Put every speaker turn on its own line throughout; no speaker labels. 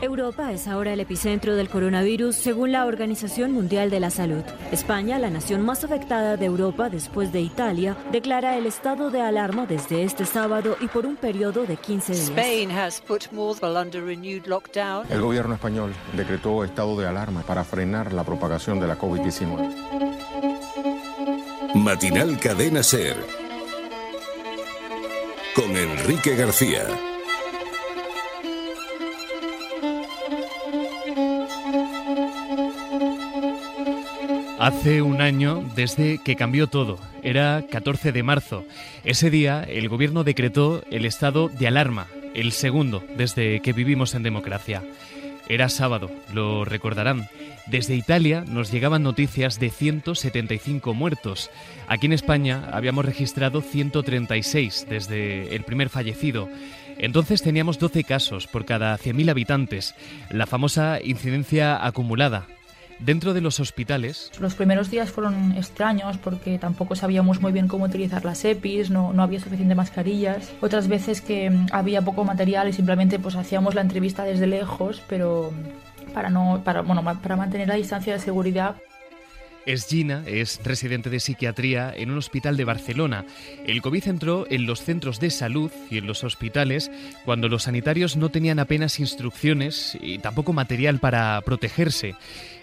Europa es ahora el epicentro del coronavirus según la Organización Mundial de la Salud. España, la nación más afectada de Europa después de Italia, declara el estado de alarma desde este sábado y por un periodo de 15 días.
El gobierno español decretó estado de alarma para frenar la propagación de la COVID-19.
Matinal Cadena Ser. Con Enrique García.
Hace un año desde que cambió todo. Era 14 de marzo. Ese día el gobierno decretó el estado de alarma, el segundo desde que vivimos en democracia. Era sábado, lo recordarán. Desde Italia nos llegaban noticias de 175 muertos. Aquí en España habíamos registrado 136 desde el primer fallecido. Entonces teníamos 12 casos por cada 100.000 habitantes, la famosa incidencia acumulada, Dentro de los hospitales.
Los primeros días fueron extraños porque tampoco sabíamos muy bien cómo utilizar las EPIs, no, no había suficiente mascarillas. Otras veces que mm, había poco material y simplemente pues hacíamos la entrevista desde lejos, pero para no para bueno para mantener la distancia de seguridad
es Gina, es residente de psiquiatría en un hospital de Barcelona. El COVID entró en los centros de salud y en los hospitales cuando los sanitarios no tenían apenas instrucciones y tampoco material para protegerse.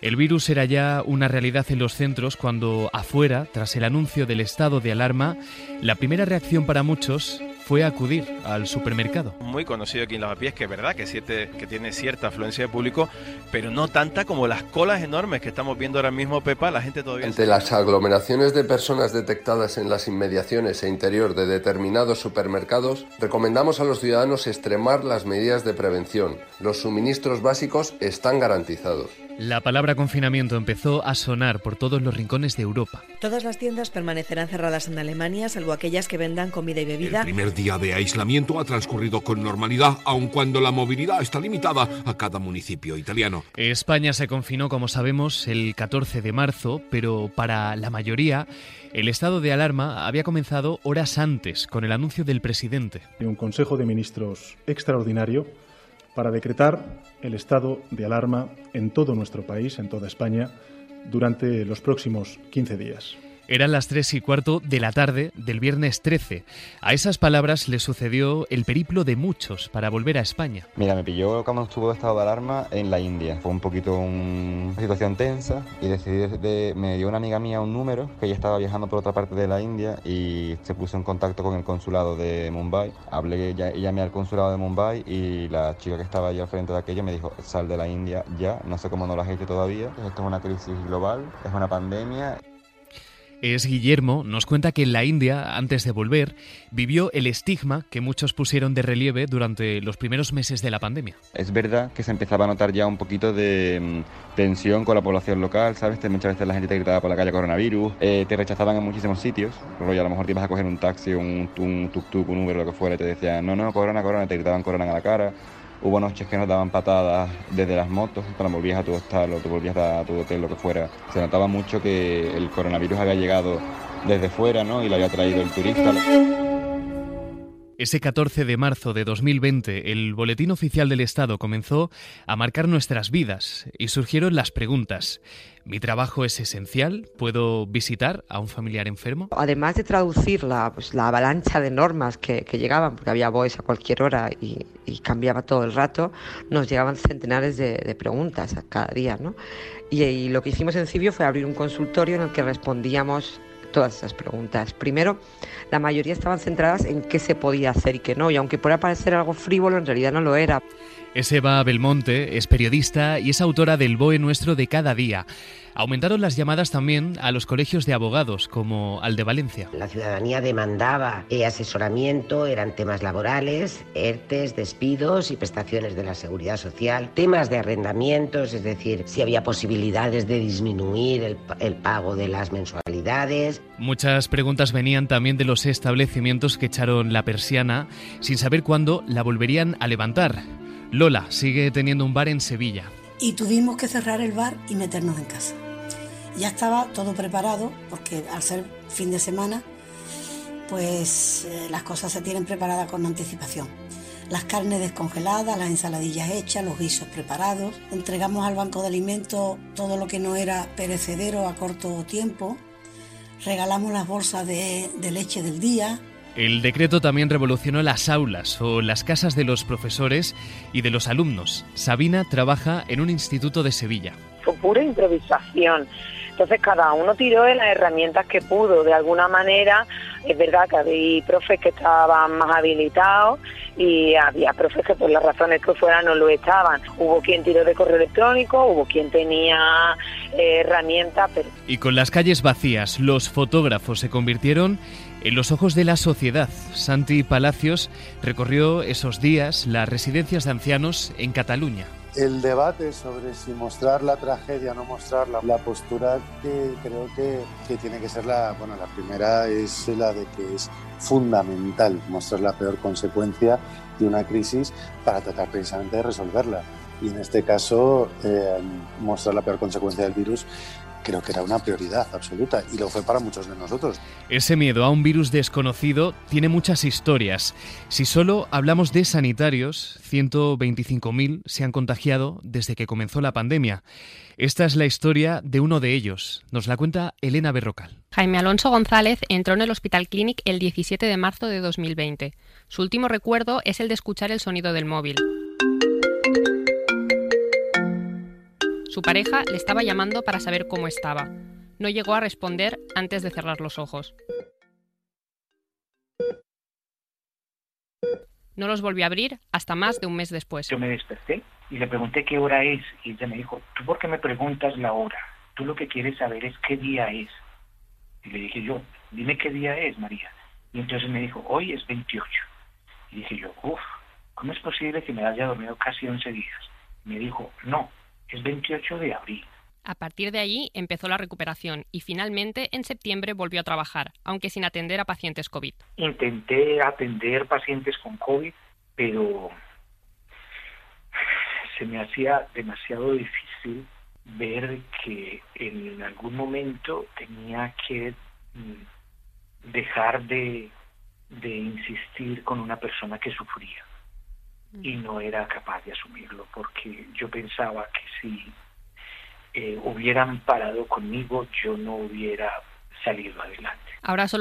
El virus era ya una realidad en los centros cuando afuera, tras el anuncio del estado de alarma, la primera reacción para muchos fue acudir al supermercado.
Muy conocido aquí en Lavapiés, que es verdad que, siete, que tiene cierta afluencia de público, pero no tanta como las colas enormes que estamos viendo ahora mismo, Pepa, la gente todavía...
Entre las aglomeraciones de personas detectadas en las inmediaciones e interior de determinados supermercados, recomendamos a los ciudadanos extremar las medidas de prevención. Los suministros básicos están garantizados.
La palabra confinamiento empezó a sonar por todos los rincones de Europa.
Todas las tiendas permanecerán cerradas en Alemania, salvo aquellas que vendan comida y bebida.
El primer día de aislamiento ha transcurrido con normalidad, aun cuando la movilidad está limitada a cada municipio italiano.
España se confinó, como sabemos, el 14 de marzo, pero para la mayoría el estado de alarma había comenzado horas antes con el anuncio del presidente.
Un Consejo de Ministros extraordinario para decretar el estado de alarma en todo nuestro país, en toda España, durante los próximos 15 días.
Eran las tres y cuarto de la tarde del viernes 13. A esas palabras le sucedió el periplo de muchos para volver a España.
Mira, me pilló cuando estuvo estado de alarma en la India. Fue un poquito una situación tensa y decidí, de, me dio una amiga mía un número que ella estaba viajando por otra parte de la India y se puso en contacto con el consulado de Mumbai. Hablé, ya, llamé al consulado de Mumbai y la chica que estaba allí al frente de aquello me dijo, sal de la India ya, no sé cómo no has hecho todavía. Esto es una crisis global, es una pandemia
es Guillermo, nos cuenta que en la India, antes de volver, vivió el estigma que muchos pusieron de relieve durante los primeros meses de la pandemia.
Es verdad que se empezaba a notar ya un poquito de mm, tensión con la población local, ¿sabes? Muchas veces la gente te gritaba por la calle coronavirus, eh, te rechazaban en muchísimos sitios, pero a lo mejor te ibas a coger un taxi, un, tuk-tuk, un Uber, lo que fuera, y te decían, no, no, corona, corona, te gritaban corona a la cara Hubo noches que nos daban patadas desde las motos, cuando volvías a tu hostal o te volvías a tu hotel, lo que fuera. Se notaba mucho que el coronavirus había llegado desde fuera ¿no? y lo había traído el turista.
Ese 14 de marzo de 2020, el Boletín Oficial del Estado comenzó a marcar nuestras vidas y surgieron las preguntas. ¿Mi trabajo es esencial? ¿Puedo visitar a un familiar enfermo?
Además de traducir la, pues, avalancha de normas que, llegaban, porque había voice a cualquier hora y, cambiaba todo el rato, nos llegaban centenares de, preguntas a cada día. ¿no? Y, y lo que hicimos en Cibio fue abrir un consultorio en el que respondíamos todas esas preguntas. Primero, la mayoría estaban centradas en qué se podía hacer y qué no, y aunque pueda parecer algo frívolo, en realidad no lo era.
Es Eva Belmonte, es periodista y es autora del BOE Nuestro de cada día. Aumentaron las llamadas también a los colegios de abogados, como al de Valencia.
La ciudadanía demandaba asesoramiento, eran temas laborales, ERTES, despidos y prestaciones de la seguridad social, temas de arrendamientos, es decir, si había posibilidades de disminuir el, el pago de las mensualidades.
Muchas preguntas venían también de los establecimientos que echaron la persiana sin saber cuándo la volverían a levantar. Lola sigue teniendo un bar en Sevilla.
Y tuvimos que cerrar el bar y meternos en casa. Ya estaba todo preparado, porque al ser fin de semana, pues eh, las cosas se tienen preparadas con anticipación. las carnes descongeladas, las ensaladillas hechas, los guisos preparados. Entregamos al banco de alimentos todo lo que no era perecedero a corto tiempo. Regalamos las bolsas de, de leche del día,
el decreto también revolucionó las aulas o las casas de los profesores y de los alumnos. Sabina trabaja en un instituto de Sevilla.
Fue pura improvisación. Entonces cada uno tiró de las herramientas que pudo. De alguna manera, es verdad que había profes que estaban más habilitados y había profes que por las razones que fueran no lo estaban. Hubo quien tiró de correo electrónico, hubo quien tenía eh, herramientas. Pero...
Y con las calles vacías, los fotógrafos se convirtieron en los ojos de la sociedad. Santi Palacios recorrió esos días las residencias de ancianos en Cataluña
el debate sobre si mostrar la tragedia o no mostrarla, la postura que creo que, que, tiene que ser la, bueno, la primera es la de que es fundamental mostrar la peor consecuencia de una crisis para tratar precisamente de resolverla. Y en este caso, eh, mostrar la peor consecuencia del virus creo que era una prioridad absoluta y lo fue para muchos de nosotros.
Ese miedo a un virus desconocido tiene muchas historias. Si solo hablamos de sanitarios, 125.000 se han contagiado desde que comenzó la pandemia. Esta es la historia de uno de ellos. Nos la cuenta Elena Berrocal.
Jaime Alonso González entró en el Hospital Clinic el 17 de marzo de 2020. Su último recuerdo es el de escuchar el sonido del móvil. Su pareja le estaba llamando para saber cómo estaba. No llegó a responder antes de cerrar los ojos. No los volvió a abrir hasta más de un mes después.
Yo me desperté y le pregunté qué hora es y ella me dijo, ¿tú por qué me preguntas la hora? Tú lo que quieres saber es qué día es. Y le dije yo, dime qué día es, María. Y entonces me dijo, hoy es 28. Y dije yo, uff, ¿cómo es posible que me haya dormido casi 11 días? Me dijo, no, es 28 de abril.
A partir de allí empezó la recuperación y finalmente en septiembre volvió a trabajar, aunque sin atender a pacientes COVID.
Intenté atender pacientes con COVID, pero se me hacía demasiado difícil ver que en algún momento tenía que mm, dejar de, de insistir con una persona que sufría y no era capaz de asumirlo porque yo pensaba que si eh, hubieran parado conmigo yo no hubiera salido adelante.
Ahora solo